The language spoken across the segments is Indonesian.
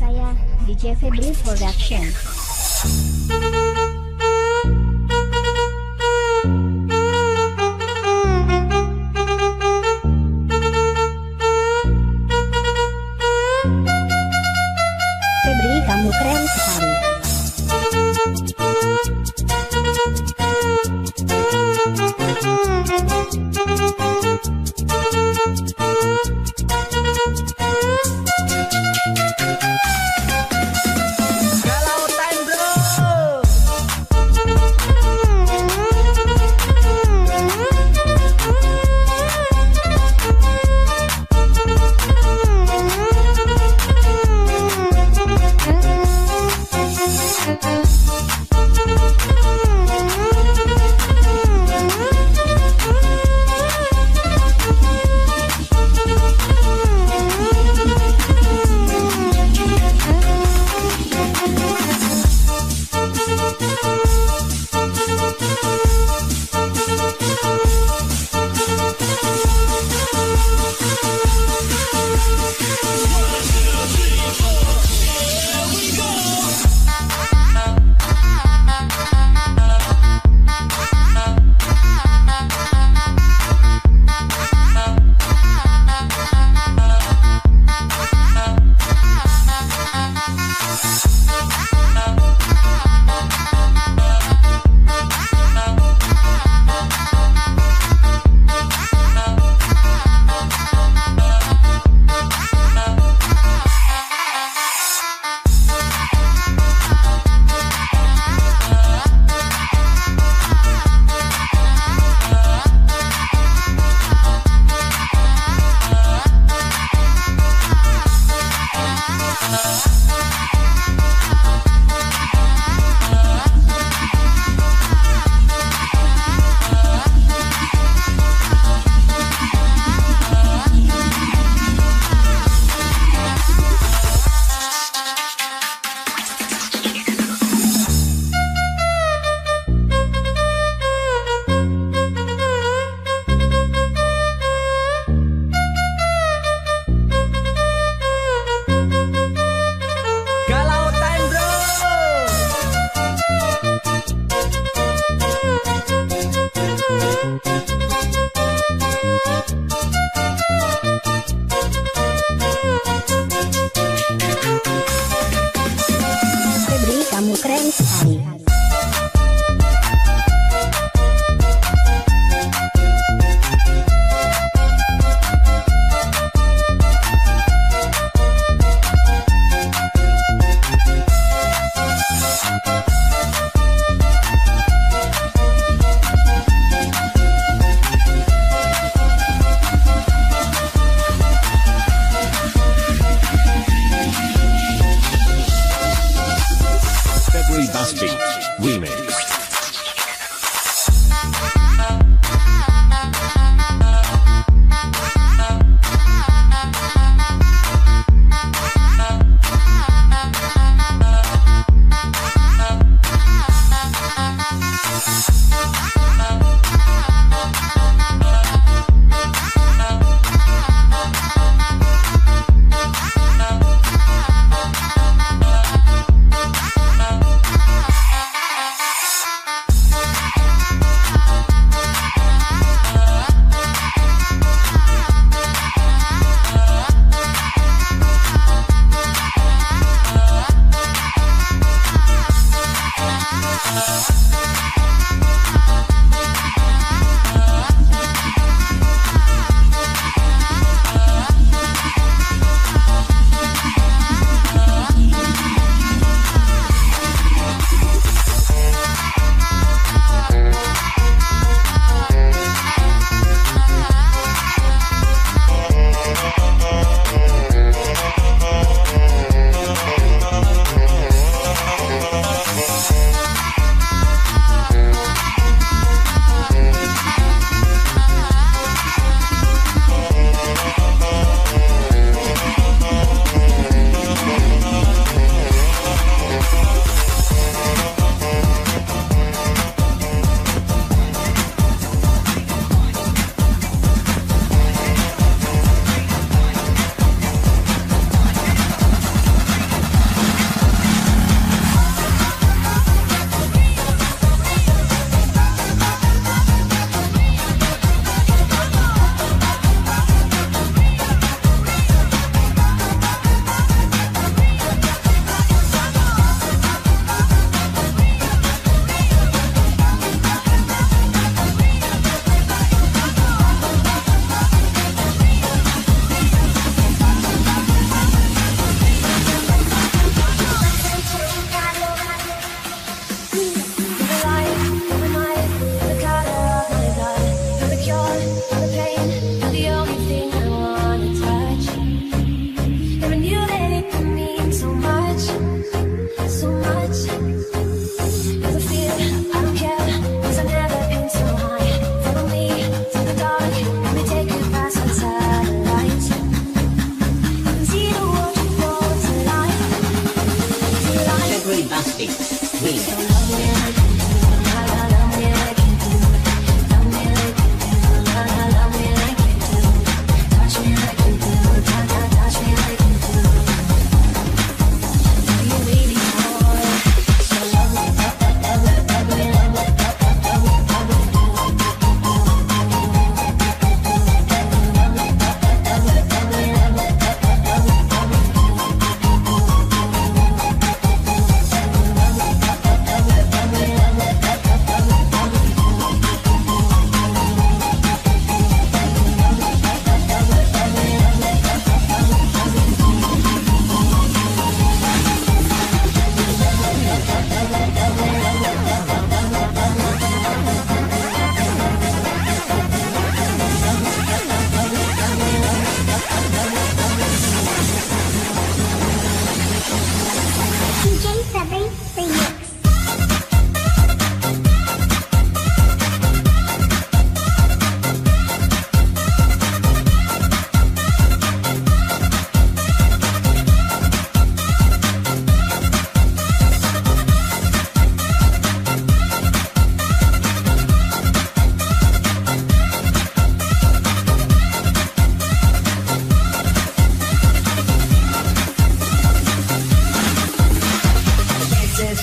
saya, DJ Febri Production.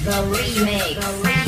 the remix. The.